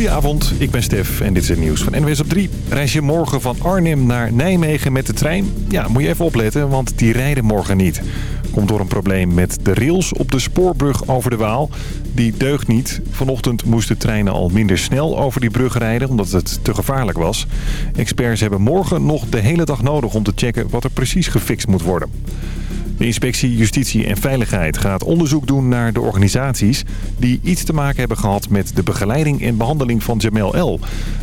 Goedenavond, ik ben Stef en dit is het nieuws van NWS op 3. Reis je morgen van Arnhem naar Nijmegen met de trein? Ja, moet je even opletten, want die rijden morgen niet. Komt door een probleem met de rails op de spoorbrug over de Waal. Die deugt niet. Vanochtend moesten treinen al minder snel over die brug rijden, omdat het te gevaarlijk was. Experts hebben morgen nog de hele dag nodig om te checken wat er precies gefixt moet worden. De inspectie Justitie en Veiligheid gaat onderzoek doen naar de organisaties... die iets te maken hebben gehad met de begeleiding en behandeling van Jamel L.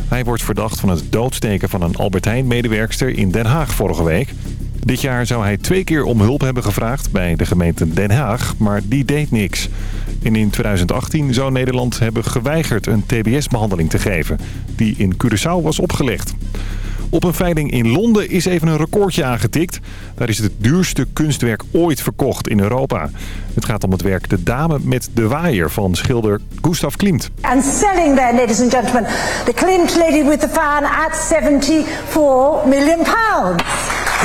Hij wordt verdacht van het doodsteken van een Albert Heijn-medewerkster in Den Haag vorige week. Dit jaar zou hij twee keer om hulp hebben gevraagd bij de gemeente Den Haag, maar die deed niks. En in 2018 zou Nederland hebben geweigerd een tbs-behandeling te geven... die in Curaçao was opgelegd. Op een veiling in Londen is even een recordje aangetikt. Daar is het duurste kunstwerk ooit verkocht in Europa. Het gaat om het werk De Dame met de Waaier van schilder Gustav Klimt. And selling there, ladies and gentlemen, the Klimt lady with the fan at 74 million pounds.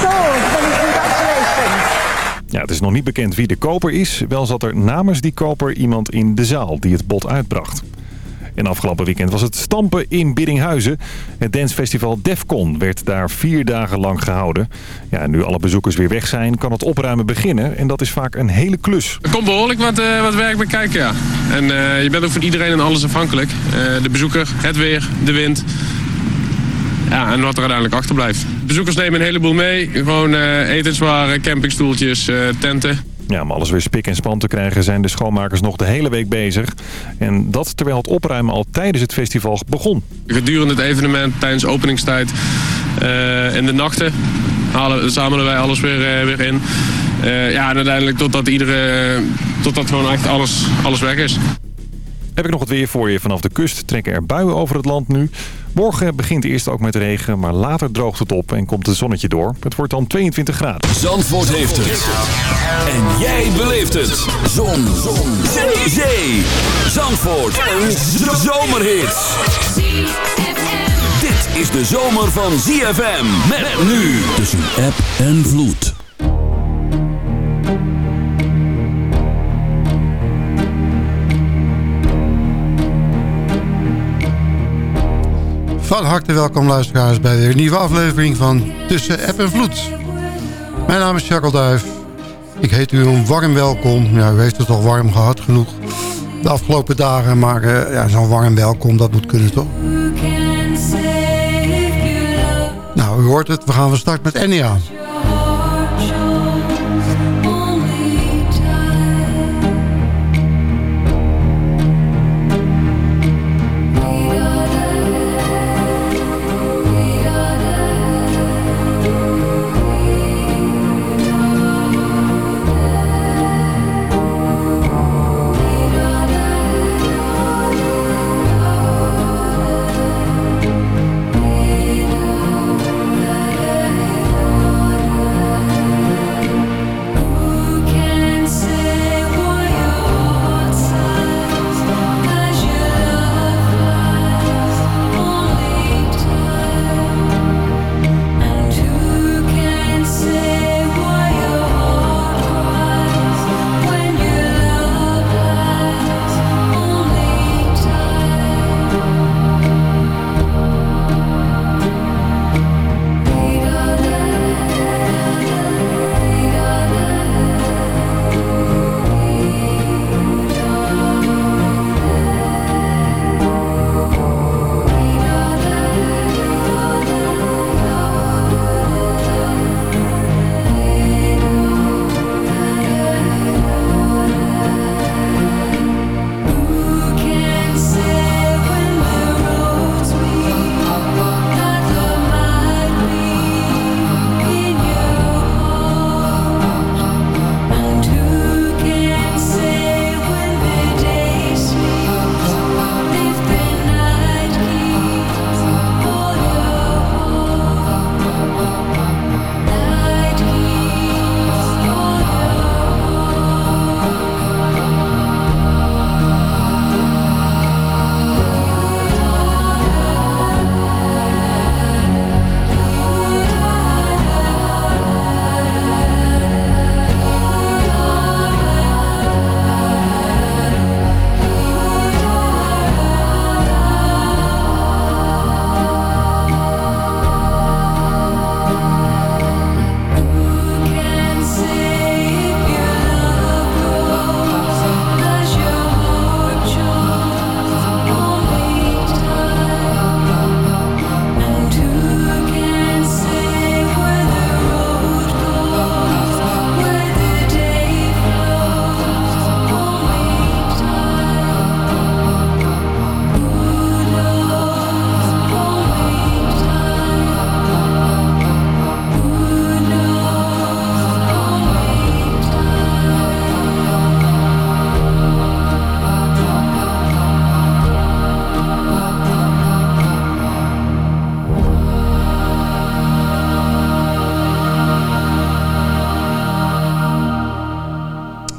So, congratulations. Ja, het is nog niet bekend wie de koper is. Wel zat er namens die koper iemand in de zaal die het bod uitbracht. En afgelopen weekend was het stampen in Biddinghuizen. Het dancefestival Defcon werd daar vier dagen lang gehouden. Ja, nu alle bezoekers weer weg zijn, kan het opruimen beginnen. En dat is vaak een hele klus. Er komt behoorlijk wat, uh, wat werk bij kijken, ja. En uh, je bent ook van iedereen en alles afhankelijk. Uh, de bezoeker, het weer, de wind. Ja, en wat er uiteindelijk achterblijft. Bezoekers nemen een heleboel mee. Gewoon etenswaren, campingstoeltjes, tenten. Ja, om alles weer spik en span te krijgen zijn de schoonmakers nog de hele week bezig. En dat terwijl het opruimen al tijdens het festival begon. Gedurende het evenement, tijdens openingstijd uh, in de nachten halen, zamelen wij alles weer, uh, weer in. Uh, ja, en uiteindelijk totdat, iedere, totdat gewoon echt alles, alles weg is. Heb ik nog wat weer voor je. Vanaf de kust trekken er buien over het land nu. Morgen begint eerst ook met regen, maar later droogt het op en komt het zonnetje door. Het wordt dan 22 graden. Zandvoort heeft het. En jij beleeft het. Zon. Zon. Zee. Zee. Zandvoort. Een zomerhit. Dit is de zomer van ZFM. Met nu tussen app en vloed. Van harte welkom luisteraars bij weer een nieuwe aflevering van Tussen App en Vloed. Mijn naam is Jacques Duif. Ik heet u een warm welkom. Ja, u heeft het al warm gehad genoeg de afgelopen dagen. Maar uh, ja, zo'n warm welkom, dat moet kunnen toch? Nou, u hoort het. We gaan van start met Enya.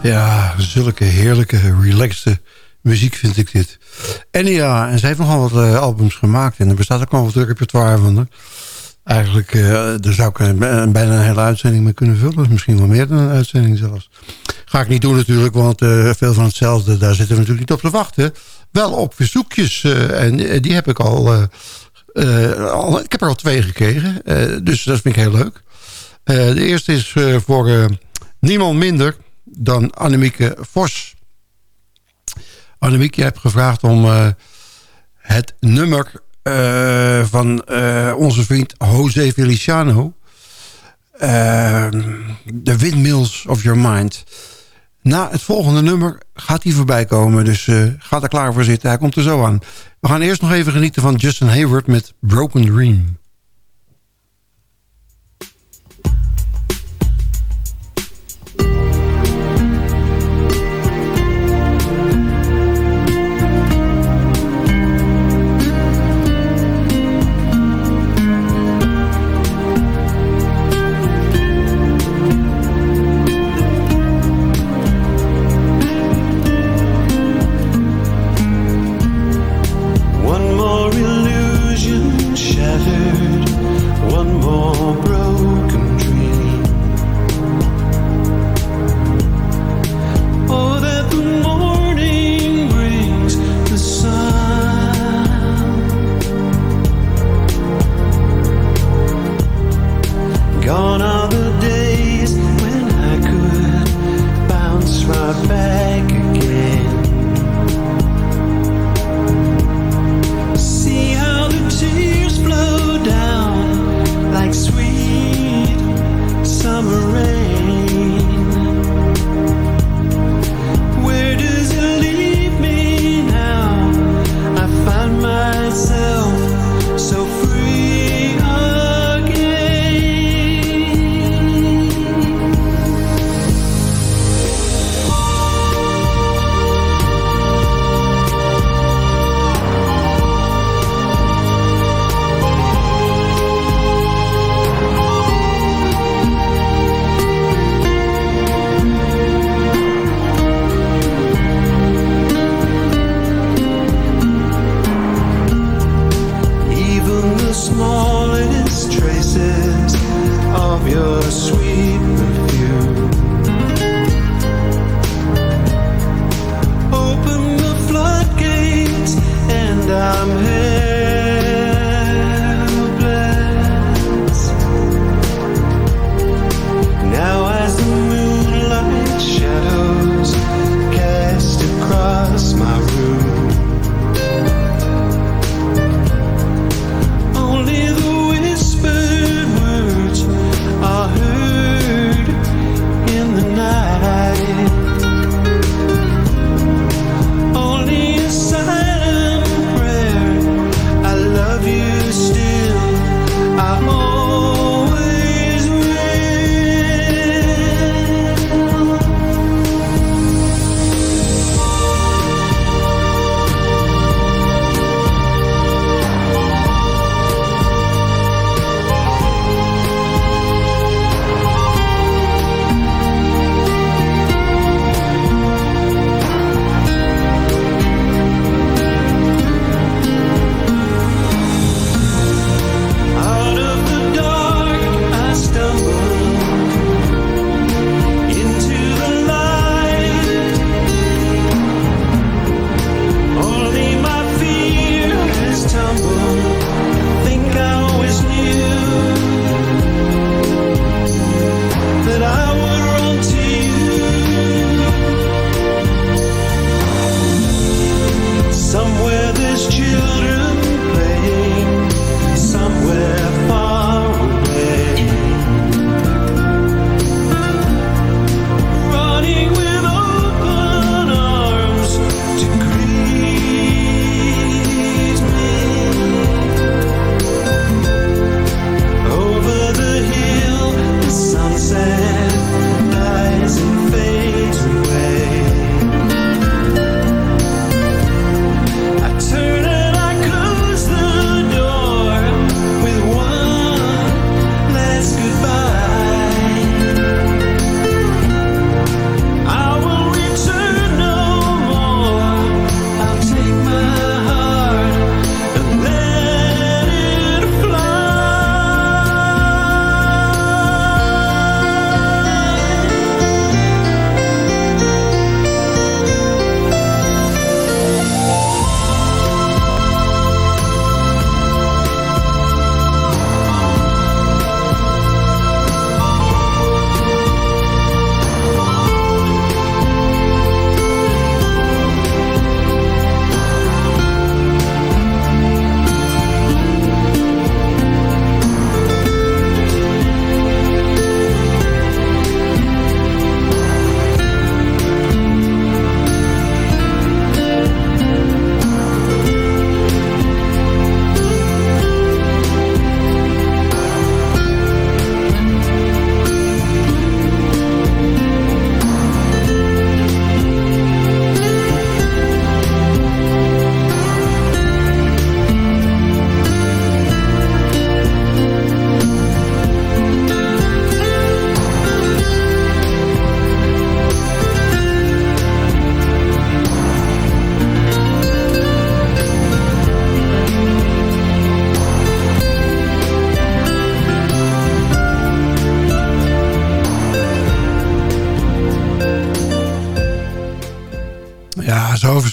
Ja, zulke heerlijke, relaxte muziek vind ik dit. En ja, en ze heeft nogal wat uh, albums gemaakt. En er bestaat ook nog wat repertoire van. Eigenlijk, uh, daar zou ik een, bijna een hele uitzending mee kunnen vullen. Misschien wel meer dan een uitzending zelfs. Ga ik niet doen natuurlijk, want veel van hetzelfde... daar zitten we natuurlijk niet op te wachten. Wel op verzoekjes. en die heb ik al, al... ik heb er al twee gekregen. dus dat vind ik heel leuk. de eerste is voor niemand minder dan Annemieke Vos. Annemieke, je hebt gevraagd om uh, het nummer uh, van uh, onze vriend Jose Feliciano. The Windmills of Your Mind. Na het volgende nummer gaat hij voorbij komen. Dus ga er klaar voor zitten. Hij komt er zo aan. We gaan eerst nog even genieten van Justin Hayward met Broken Dream.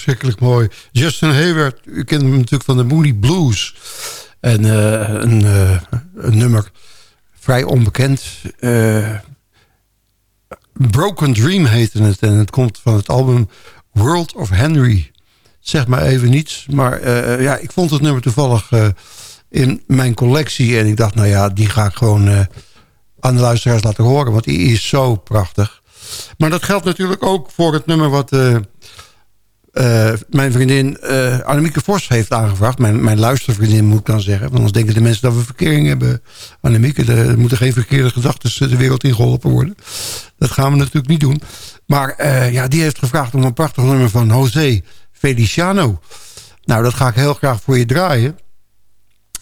Verschrikkelijk mooi. Justin Hayward, u kent hem natuurlijk van de Moody Blues. En uh, een, uh, een, nummer vrij onbekend. Uh, Broken Dream heette het. En het komt van het album World of Henry. Zeg maar even niets. Maar ja, ik vond het nummer toevallig in mijn collectie. En ik dacht, nou ja, die ga ik gewoon aan de luisteraars laten horen. Want die is zo prachtig. Maar dat geldt natuurlijk ook voor het nummer wat... Uh, mijn vriendin uh, Annemieke Vos heeft aangevraagd. Mijn, mijn luistervriendin moet ik dan zeggen. Want anders denken de mensen dat we verkering hebben. Annemieke, er moeten geen verkeerde gedachten de wereld in geholpen worden. Dat gaan we natuurlijk niet doen. Maar uh, ja, die heeft gevraagd om een prachtig nummer van José Feliciano. Nou, dat ga ik heel graag voor je draaien.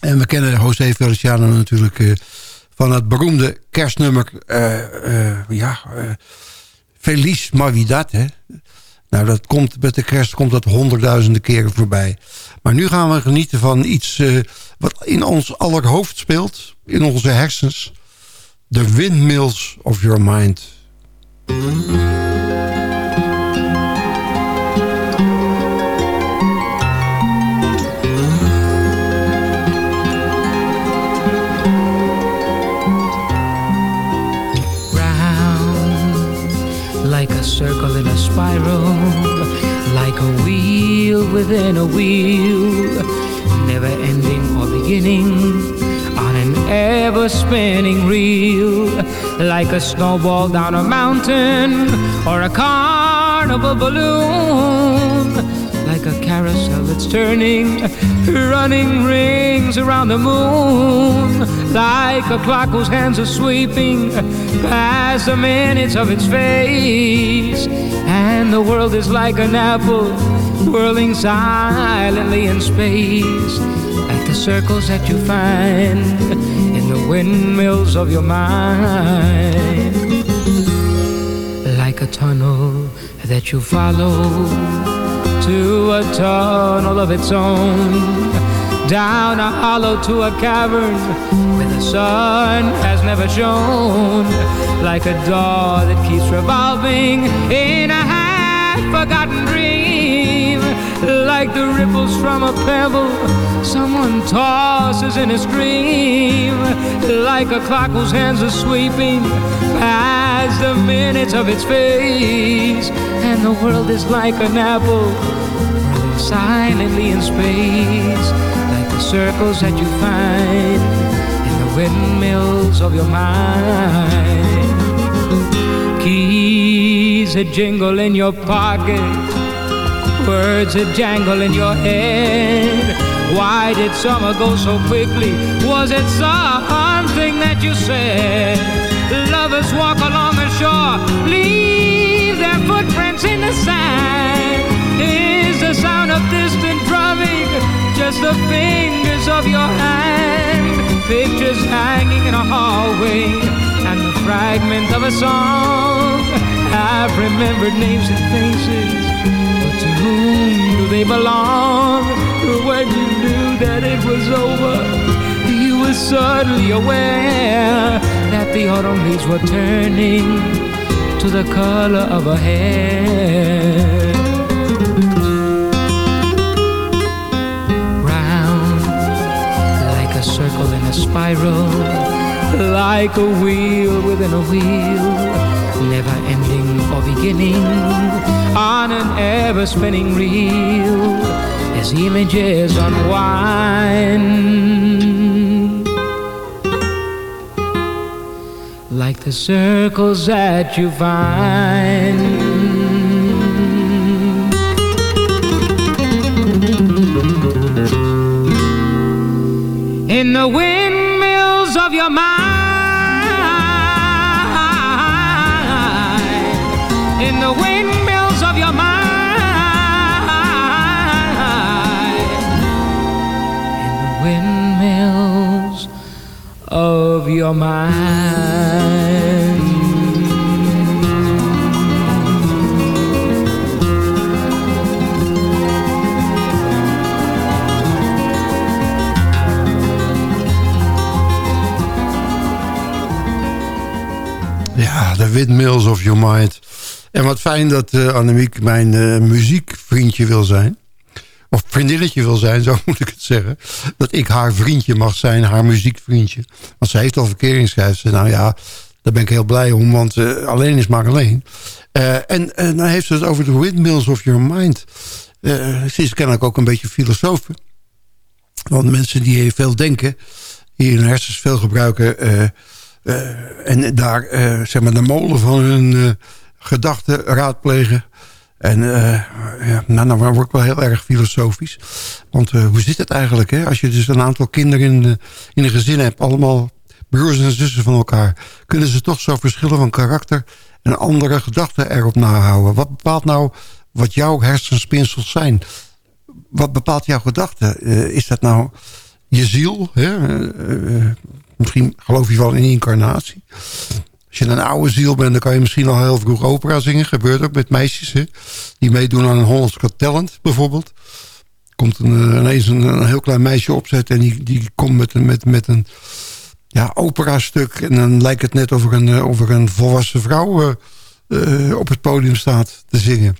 En we kennen José Feliciano natuurlijk van het beroemde kerstnummer... ja, Feliz Navidad, hè. Nou, dat komt, met de kerst komt dat honderdduizenden keren voorbij. Maar nu gaan we genieten van iets uh, wat in ons aller hoofd speelt. In onze hersens. The windmills of your mind. Wheel within a wheel, never ending or beginning on an ever spinning reel, like a snowball down a mountain or a carnival balloon carousel that's turning, running rings around the moon, like a clock whose hands are sweeping past the minutes of its face. And the world is like an apple whirling silently in space, like the circles that you find in the windmills of your mind, like a tunnel that you follow to a tunnel of its own, down a hollow to a cavern where the sun has never shone, like a door that keeps revolving in a half-forgotten dream, like the ripples from a pebble someone tosses in a stream, like a clock whose hands are sweeping past the minutes of its face, and the world is like an apple silently in space, like the circles that you find in the windmills of your mind. Keys a jingle in your pocket, words that jangle in your head. Why did summer go so quickly? Was it something that you said? Lovers walk along the shore, leave their footprints in the sand. Is the sound of distant drumming just the fingers of your hand? Pictures hanging in a hallway and the fragment of a song. I've remembered names and faces, whom do they belong? When you knew that it was over was suddenly aware that the autumn leaves were turning to the color of her hair. Round like a circle in a spiral, like a wheel within a wheel, never beginning on an ever spinning reel as images unwind. like the circles that you find. Mind. The Windmills of Your Mind. En wat fijn dat uh, Annemiek mijn uh, muziekvriendje wil zijn. Of vriendinnetje wil zijn, zo moet ik het zeggen. Dat ik haar vriendje mag zijn, haar muziekvriendje. Want ze heeft al verkeringsschrijf. Nou ja, daar ben ik heel blij om, want uh, alleen is maar alleen. en dan heeft ze het over de windmills of your mind. ze is kennelijk ook een beetje filosoof. Want mensen die veel denken, die hun hersens veel gebruiken... en daar zeg maar de molen van hun gedachten raadplegen. En uh, ja, nou, nou word ik wel heel erg filosofisch. Want uh, hoe zit het eigenlijk? Hè? Als je dus een aantal kinderen in, in een gezin hebt... allemaal broers en zussen van elkaar... kunnen ze toch zo verschillen van karakter... en andere gedachten erop nahouden. Wat bepaalt nou wat jouw hersenspinsels zijn? Wat bepaalt jouw gedachten? Uh, is dat nou je ziel? Hè? misschien geloof je wel in incarnatie. Als je een oude ziel bent, dan kan je misschien al heel vroeg opera zingen. Gebeurt ook met meisjes hè? die meedoen aan een Hollands Talent bijvoorbeeld. Komt een, eh, ineens een, een, heel klein meisje opzetten en die, die komt met, een, met, met een ja, opera-stuk. En dan lijkt het net of er een, eh, of er een volwassen vrouw uh, op het podium staat te zingen.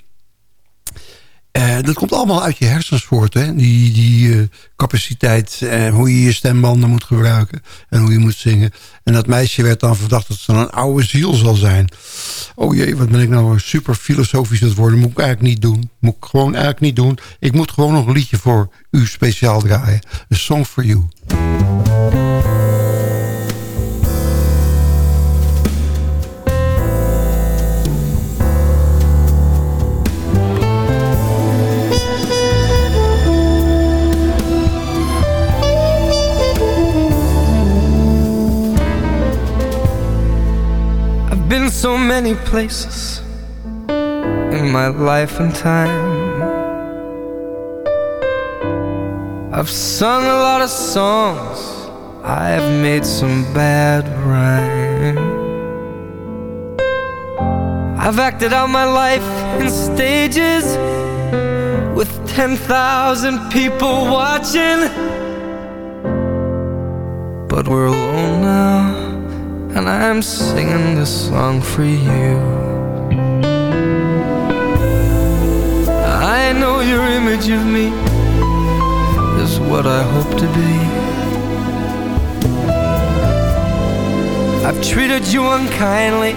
Uh, dat komt allemaal uit je hersens voort. Hè? Die, die uh, capaciteit, uh, hoe je je stembanden moet gebruiken. En hoe je moet zingen. En dat meisje werd dan verdacht dat ze een oude ziel zal zijn. Oh jee, wat ben ik nou super filosofisch aan het worden. Moet ik eigenlijk niet doen. Moet ik gewoon eigenlijk niet doen. Ik moet gewoon nog een liedje voor u speciaal draaien. A Song for You. Been so many places in my life and time. I've sung a lot of songs, I've made some bad rhyme. I've acted out my life in stages with 10,000 people watching. But we're alone now and I'm singing this song for you. I know your image of me is what I hope to be. I've treated you unkindly,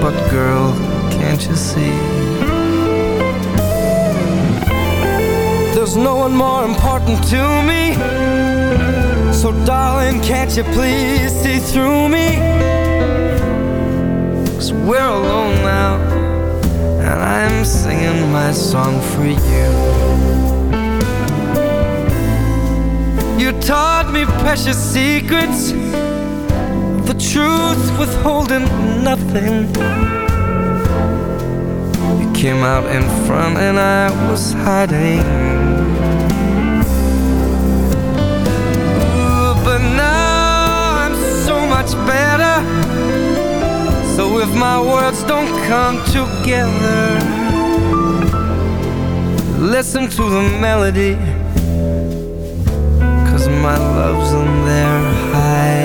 but girl, can't you see? There's no one more important to me so darling, can't you please see through me? Cause we're alone now And I'm singing my song for you. You taught me precious secrets The truth withholding nothing. You came out in front and I was hiding much better. So if my words don't come together, listen to the melody. Cause my love's in there hiding.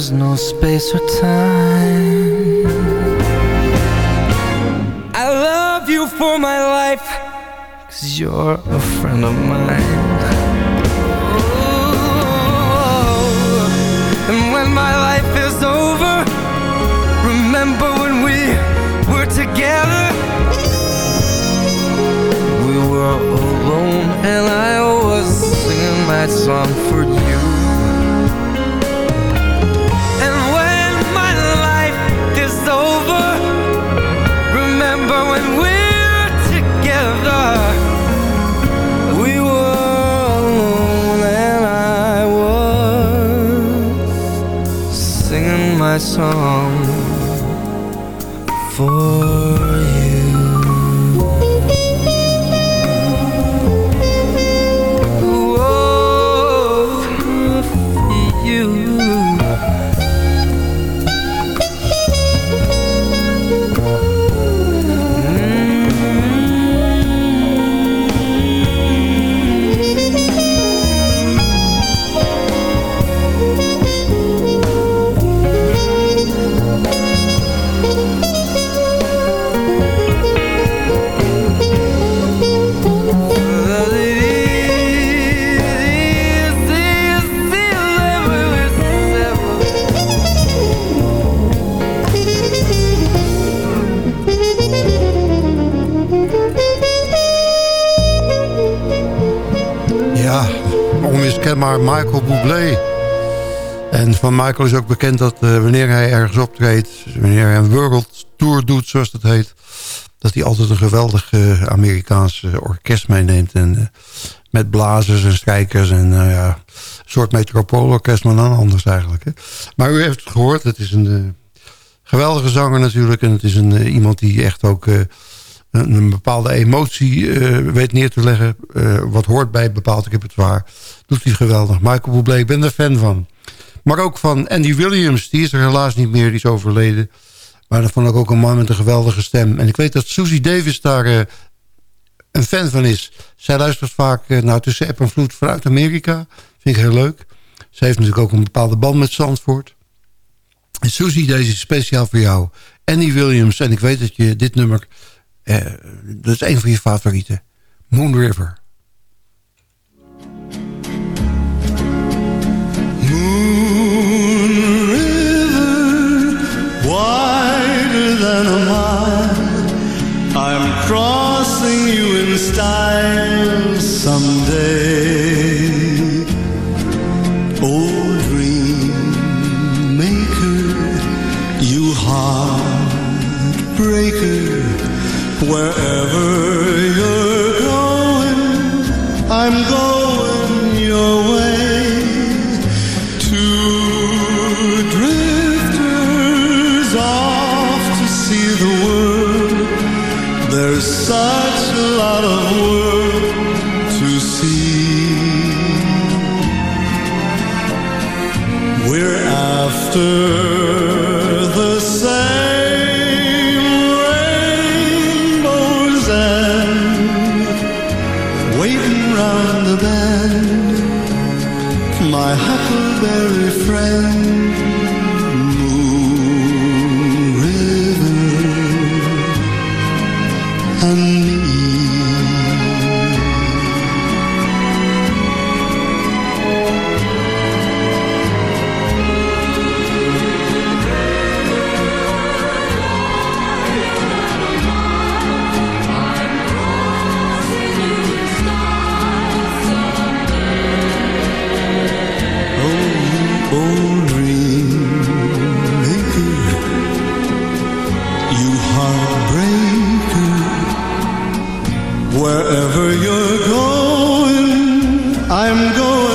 Space or time. I love you for my life, cause you're a friend of mine. Oh, and when my life is over, remember when we were together? We were alone, and I was singing my song song Michael Bublé. En van Michael is ook bekend dat uh, wanneer hij ergens optreedt... wanneer hij een world tour doet, zoals dat heet... dat hij altijd een geweldig uh, Amerikaans orkest meeneemt. En, met blazers en strijkers en ja, een soort metropoolorkest... maar dan anders eigenlijk. Hè. Maar u heeft het gehoord, het is een geweldige zanger natuurlijk... en het is een, iemand die echt ook een, bepaalde emotie weet neer te leggen. Wat hoort bij bepaald repertoire. Doet hij geweldig. Michael Bublé, ik ben er fan van. Maar ook van Andy Williams. Die is er helaas niet meer, die is overleden. Maar dat vond ik ook een man met een geweldige stem. En ik weet dat Susie Davis daar uh, een fan van is. Zij luistert vaak naar Tussen App en Vloed vanuit Amerika. Vind ik heel leuk. Ze heeft natuurlijk ook een bepaalde band met Zandvoort. En Susie, deze is speciaal voor jou. Andy Williams. En ik weet dat je dit nummer uh, dat is een van je favorieten. Moon River. Than a mile. I'm crossing you in style someday. Oh, dream maker, you heartbreaker Wherever luchten. After precies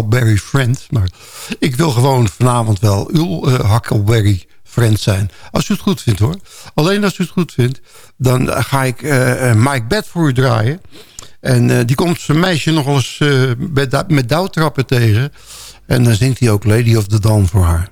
Huckleberry Friend. Maar ik wil gewoon vanavond wel uw uh, Huckleberry Friend zijn. Als u het goed vindt hoor. Alleen als u het goed vindt, dan ga ik uh, Mike Bed voor u draaien. En die komt zijn meisje nog eens met, met douwtrappen tegen. En dan zingt hij ook Lady of the Dawn voor haar.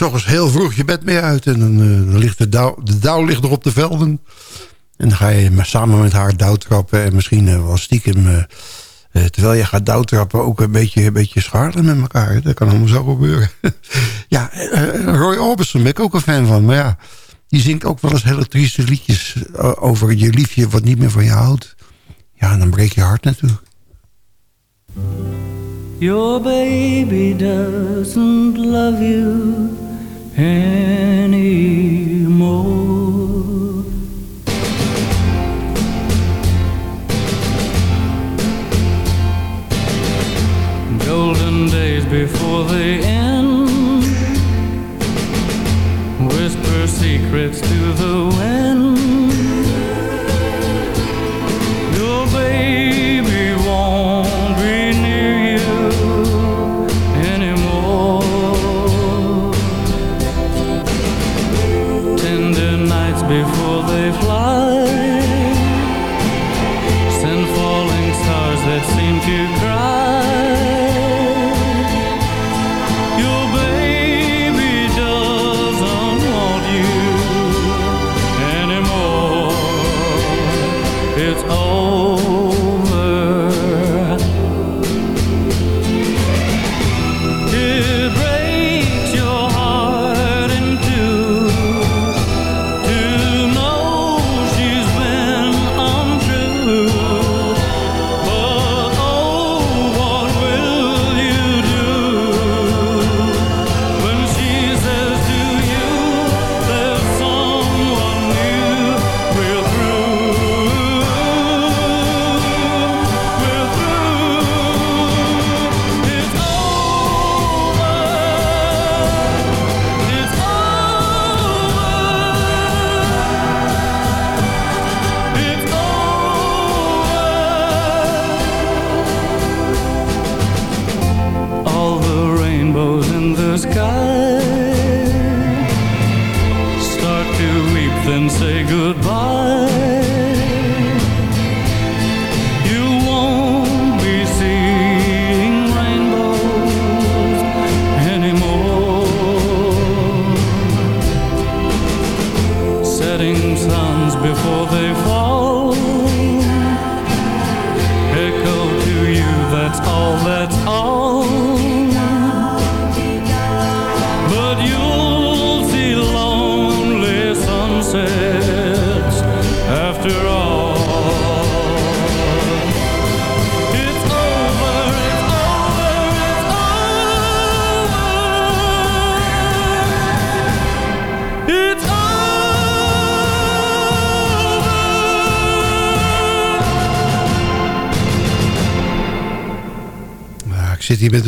Dan kan je s ochtends heel vroeg je bed mee uit. En dan, eh, dan ligt de dauw, de dauw ligt er op de velden. En dan ga je samen met haar dauwtrappen. En misschien eh, wel stiekem... eh, terwijl je gaat dauwtrappen ook een beetje, een beetje scharrelen met elkaar. Dat kan allemaal zo gebeuren. ja, Roy Orbison ben ik ook een fan van. Maar ja, die zingt ook wel eens hele trieste liedjes... over je liefje wat niet meer van je houdt. Ja, dan breek je hart natuurlijk. Your baby doesn't love you anymore. Golden days before they end. Whisper secrets to the wind.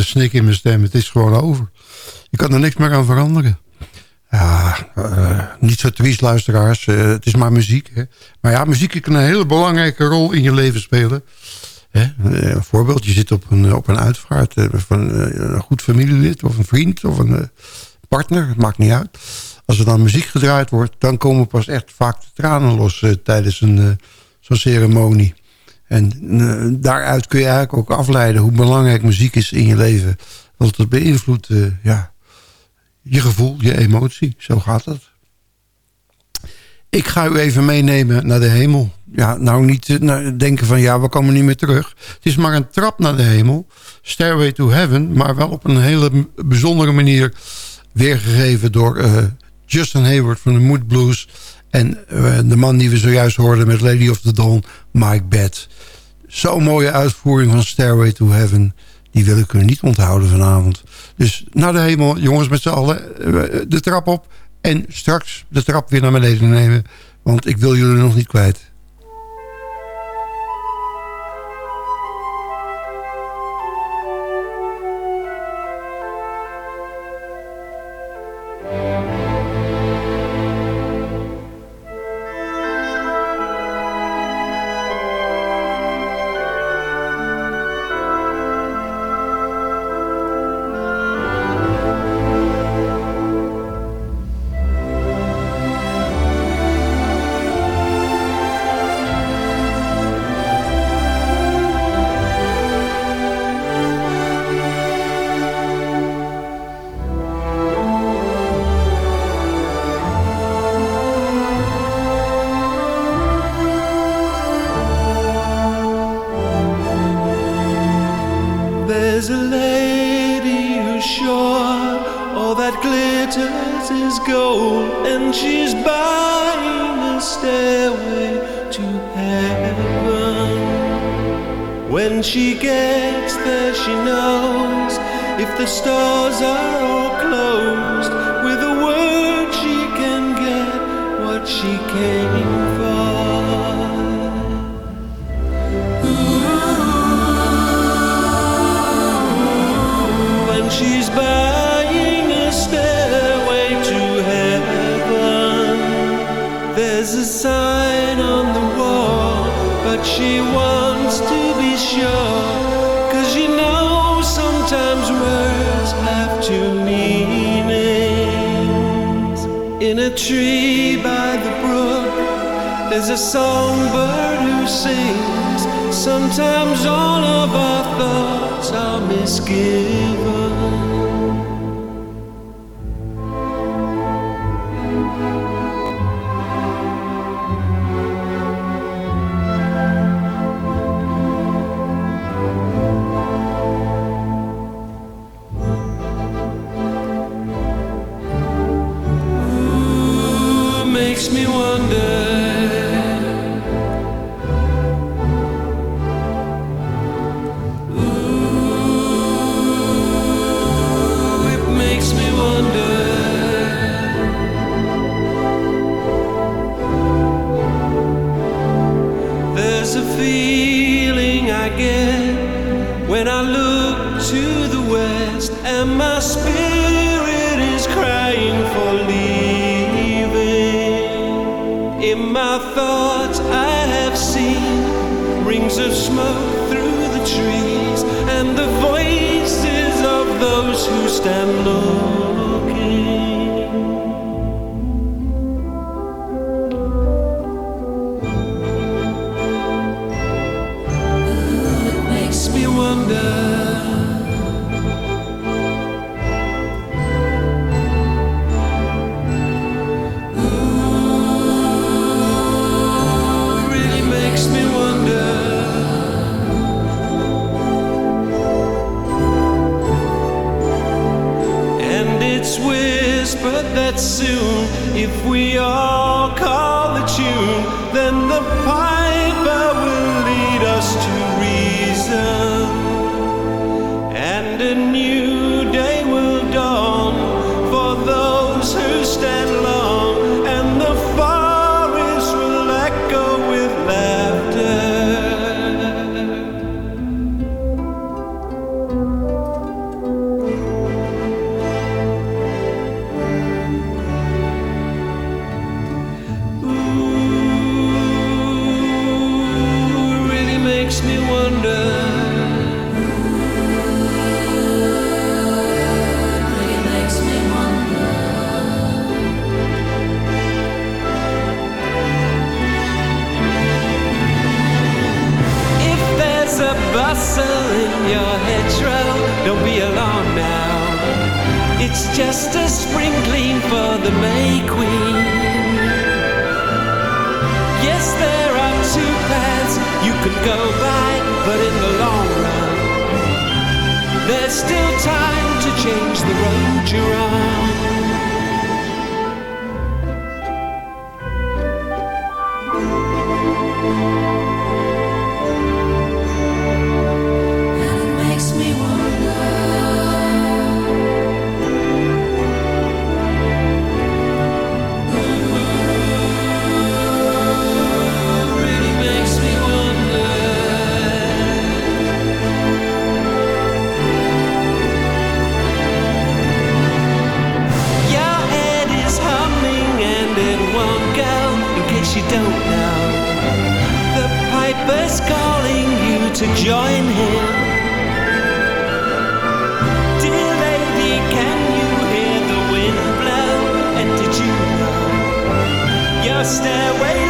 Snik in mijn stem. Het is gewoon over. Je kan er niks meer aan veranderen. Ja, eh, niet zo triest, luisteraars. Eh, het is maar muziek. Hè. Maar ja, muziek kan een hele belangrijke rol in je leven spelen. Hè? Eh, een voorbeeld, je zit op een, op een uitvaart van een goed familielid... of een vriend of een partner, het maakt niet uit. Als er dan muziek gedraaid wordt... dan komen pas echt vaak de tranen los tijdens een, zo'n ceremonie. En eh, daaruit kun je eigenlijk ook afleiden... hoe belangrijk muziek is in je leven. Want het beïnvloedt eh, ja, je gevoel, je emotie. Zo gaat dat. Ik ga u even meenemen naar de hemel. Ja, nou niet eh, nou, denken van ja, we komen niet meer terug. Het is maar een trap naar de hemel. Stairway to Heaven. Maar wel op een hele bijzondere manier weergegeven door Justin Hayward van de Mood Blues. En de man die we zojuist hoorden met Lady of the Dawn, Mike Bett. Zo'n mooie uitvoering van Stairway to Heaven. Die wil ik u niet onthouden vanavond. Dus naar de hemel, jongens met z'n allen. eh, De trap op. En straks de trap weer naar beneden nemen. Want ik wil jullie nog niet kwijt. There's a sign on the wall, but she wants to be sure. Cause you know sometimes words have two meanings. In a tree by the brook, there's a songbird who sings. Sometimes all of our thoughts are misgiven. stand alone. that soon, if we all call the tune, then the pie. don't know. The piper's calling you to join him. Dear lady, can you hear the wind blow? And did you know your stairway?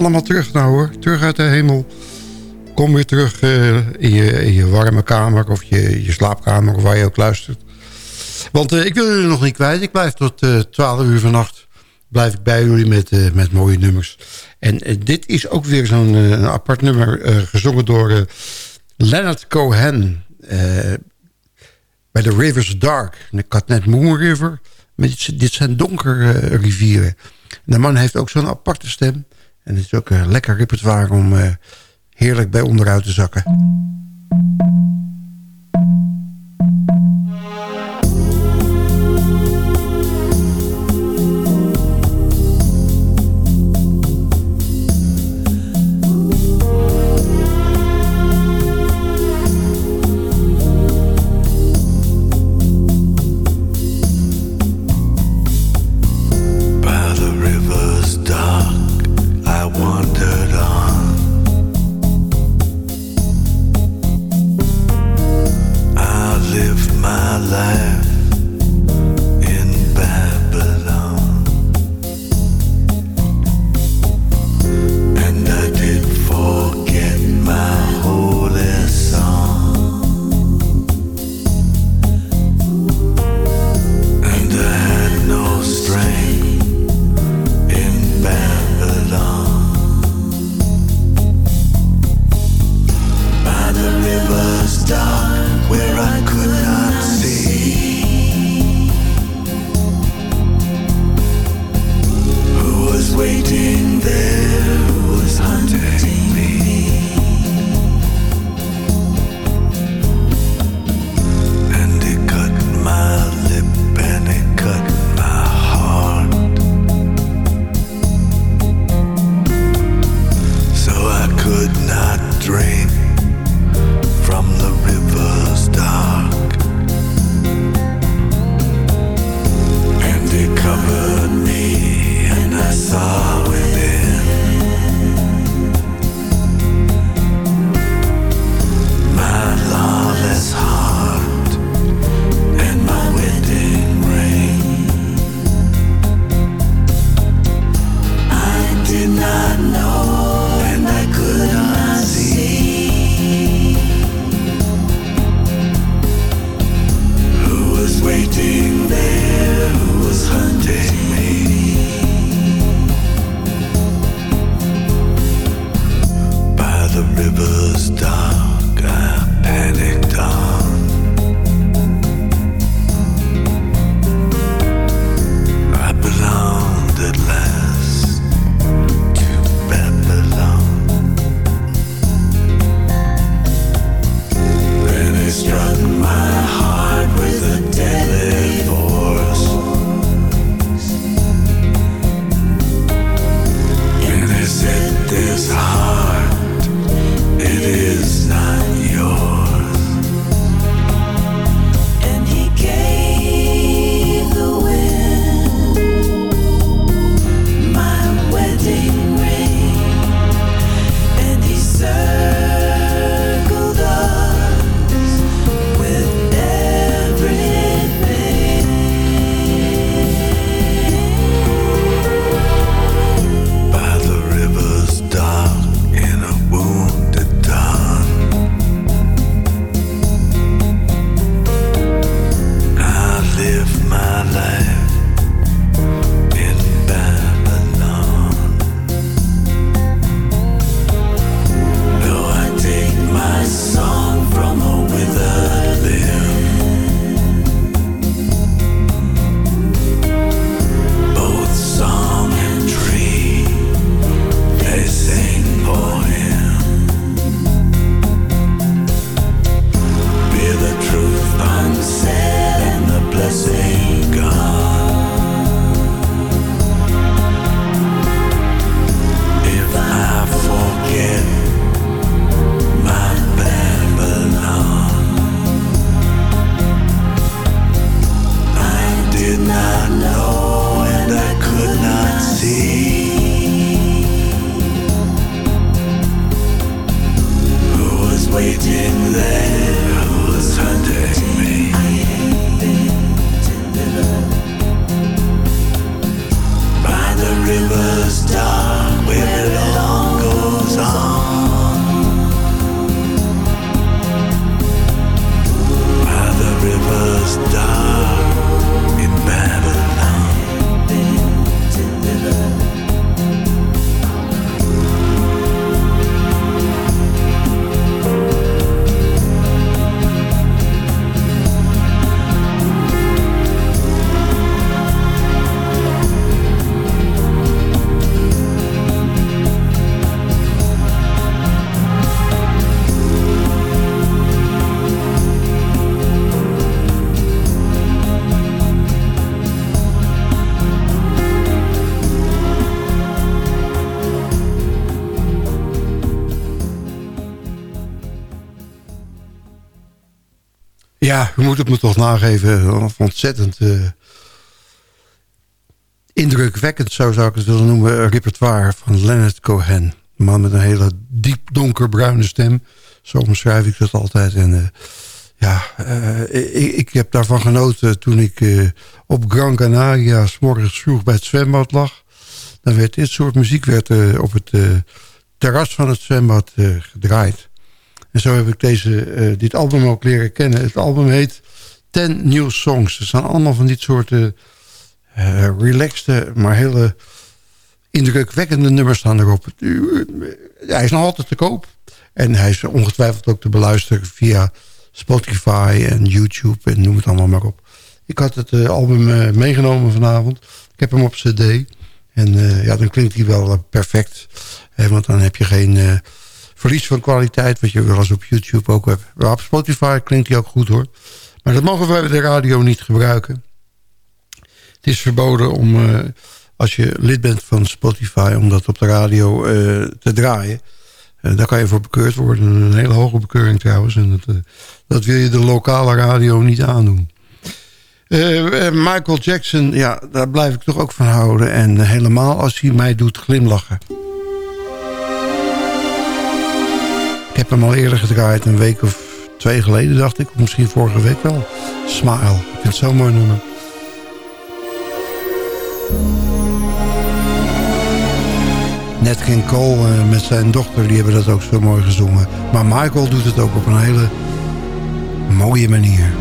Allemaal terug nou hoor. Terug uit de hemel. Kom weer terug eh, in, je, warme kamer of je, je slaapkamer of waar je ook luistert. Want eh, ik wil jullie nog niet kwijt. Ik blijf tot uh, 12 uur vannacht. Blijf ik bij jullie met, met mooie nummers. En dit is ook weer zo'n apart nummer gezongen door Leonard Cohen. bij de Rivers Dark. ik had net Moon River. Dit zijn donkere rivieren. de man heeft ook zo'n aparte stem. En het is ook een lekker repertoire om heerlijk bij onderuit te zakken. Ja, u moet het me toch nageven. Ontzettend uh, indrukwekkend, zo zou ik het willen noemen, repertoire van Leonard Cohen. Een man met een hele diep donkerbruine stem. Zo omschrijf ik dat altijd. En uh, ja, uh, ik, ik, heb daarvan genoten toen ik op Gran Canaria... s morgens vroeg bij het zwembad lag. Dan werd dit soort muziek werd, op het terras van het zwembad gedraaid. En zo heb ik deze, uh, dit album ook leren kennen. Het album heet Ten New Songs. Er staan allemaal van dit soort uh, relaxte, maar hele indrukwekkende nummers staan erop. hij is nog altijd te koop. En hij is ongetwijfeld ook te beluisteren via Spotify en YouTube en noem het allemaal maar op. Ik had het album meegenomen vanavond. Ik heb hem op cd. En ja, dan klinkt hij wel perfect. Want dan heb je geen verlies van kwaliteit... wat je wel eens op YouTube ook hebt. Maar op Spotify klinkt hij ook goed hoor. Maar dat mogen we bij de radio niet gebruiken. Het is verboden om, uh, als je lid bent van Spotify... om dat op de radio uh, te draaien. Uh, daar kan je voor bekeurd worden. Een hele hoge bekeuring trouwens. En dat, dat wil je de lokale radio niet aandoen. Michael Jackson, ja, daar blijf ik toch ook van houden. En helemaal als hij mij doet glimlachen. Heb hem al eerder gedraaid, een week of twee geleden dacht ik. Misschien vorige week wel. Smile. Ik vind het zo'n mooi nummer. Net King Cole uh, met zijn dochter, die hebben dat ook zo mooi gezongen. Maar Michael doet het ook op een hele mooie manier.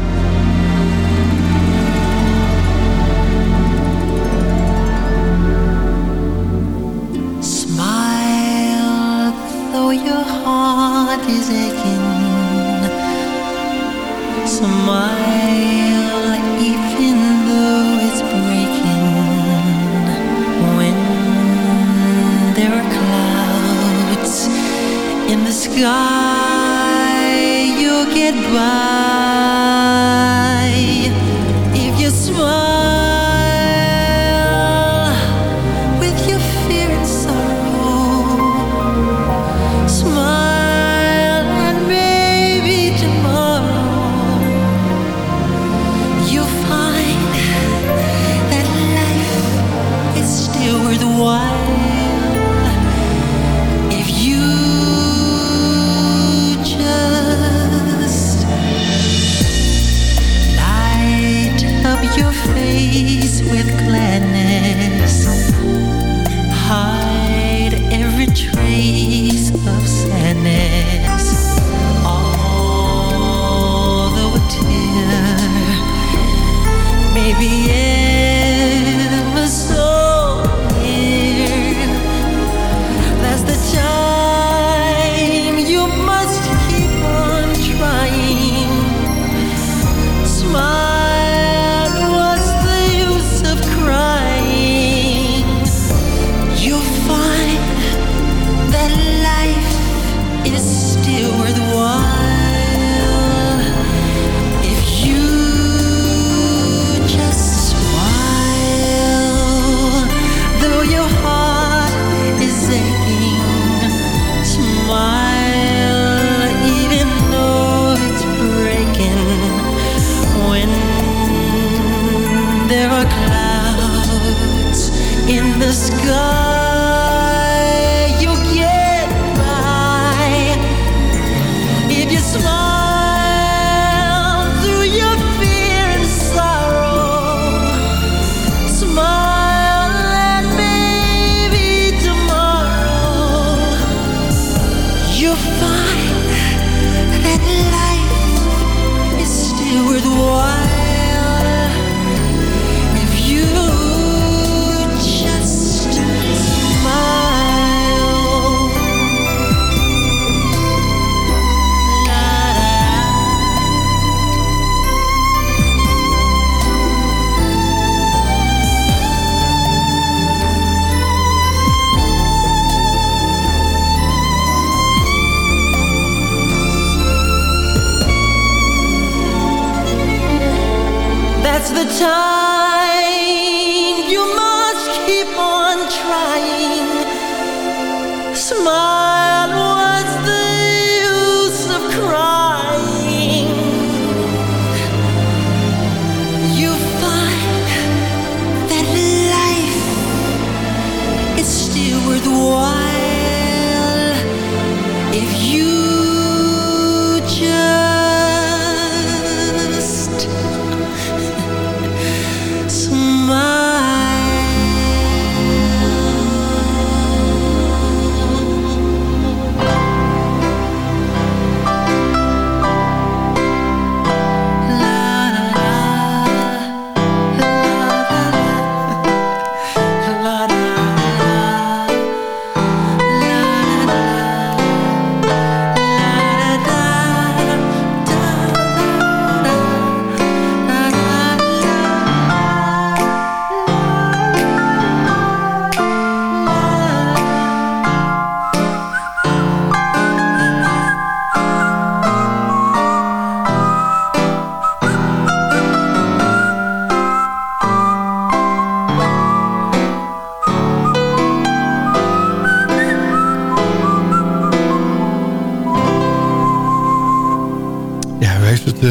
You get by.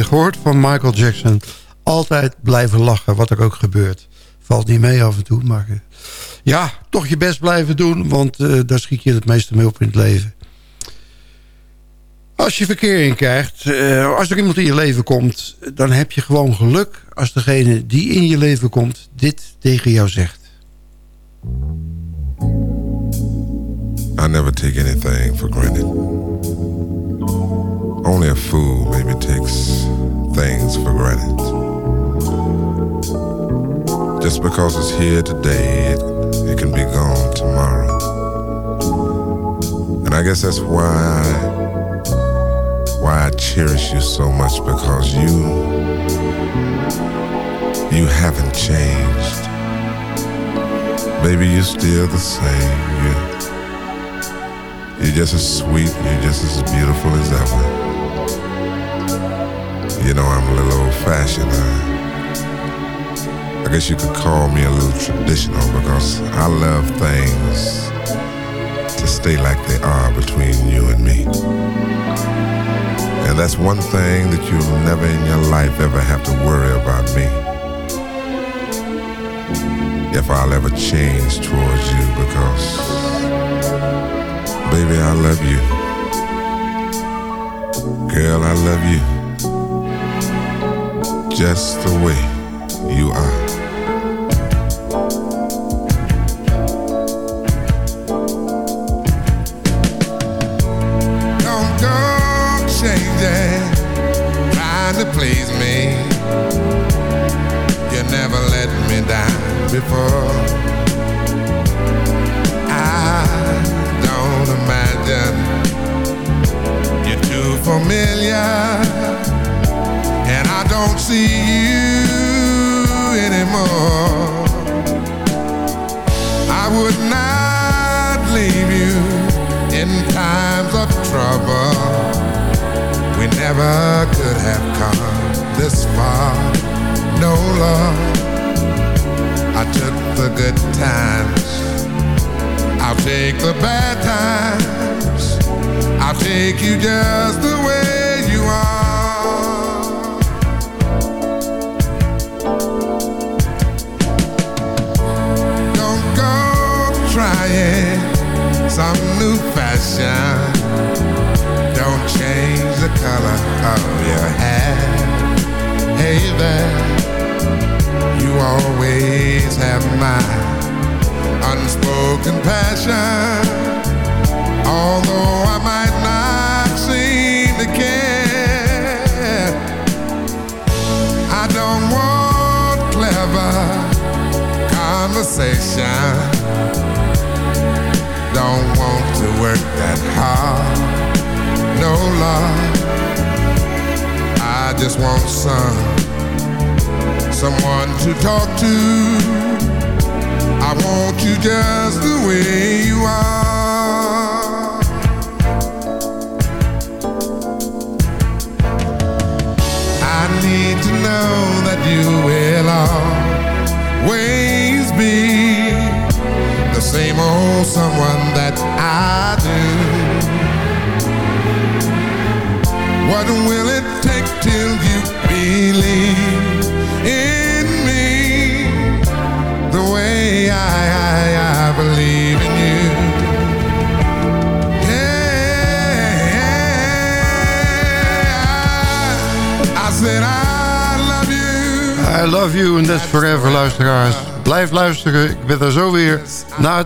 Gehoord van Michael Jackson. Altijd blijven lachen, wat er ook gebeurt. Valt niet mee af en toe, maar... eh, ja, toch je best blijven doen, want eh, daar schiet je het meeste mee op in het leven. Als je verkering krijgt, eh, als er iemand in je leven komt... dan heb je gewoon geluk als degene die in je leven komt... dit tegen jou zegt. I never take anything for granted. Only a fool maybe takes things for granted. Just because it's here today, it, it can be gone tomorrow. And I guess that's why why I cherish you so much because you you haven't changed. Baby, you're still the same. You you're just as sweet, you're just as beautiful as ever. You know, I'm a little old fashioned. I, uh, I guess you could call me a little traditional because I love things to stay like they are between you and me. And that's one thing that you'll never in your life ever have to worry about me. If I'll ever change towards you because Baby, I love you. Girl, I love you. Just the way you are. Don't go changing, trying to please me. You never let me down before. I don't imagine you're too familiar don't see you anymore. I would not leave you in times of trouble. We never could have come this far. No love. I took the good times. I'll take the bad times. I'll take you just the way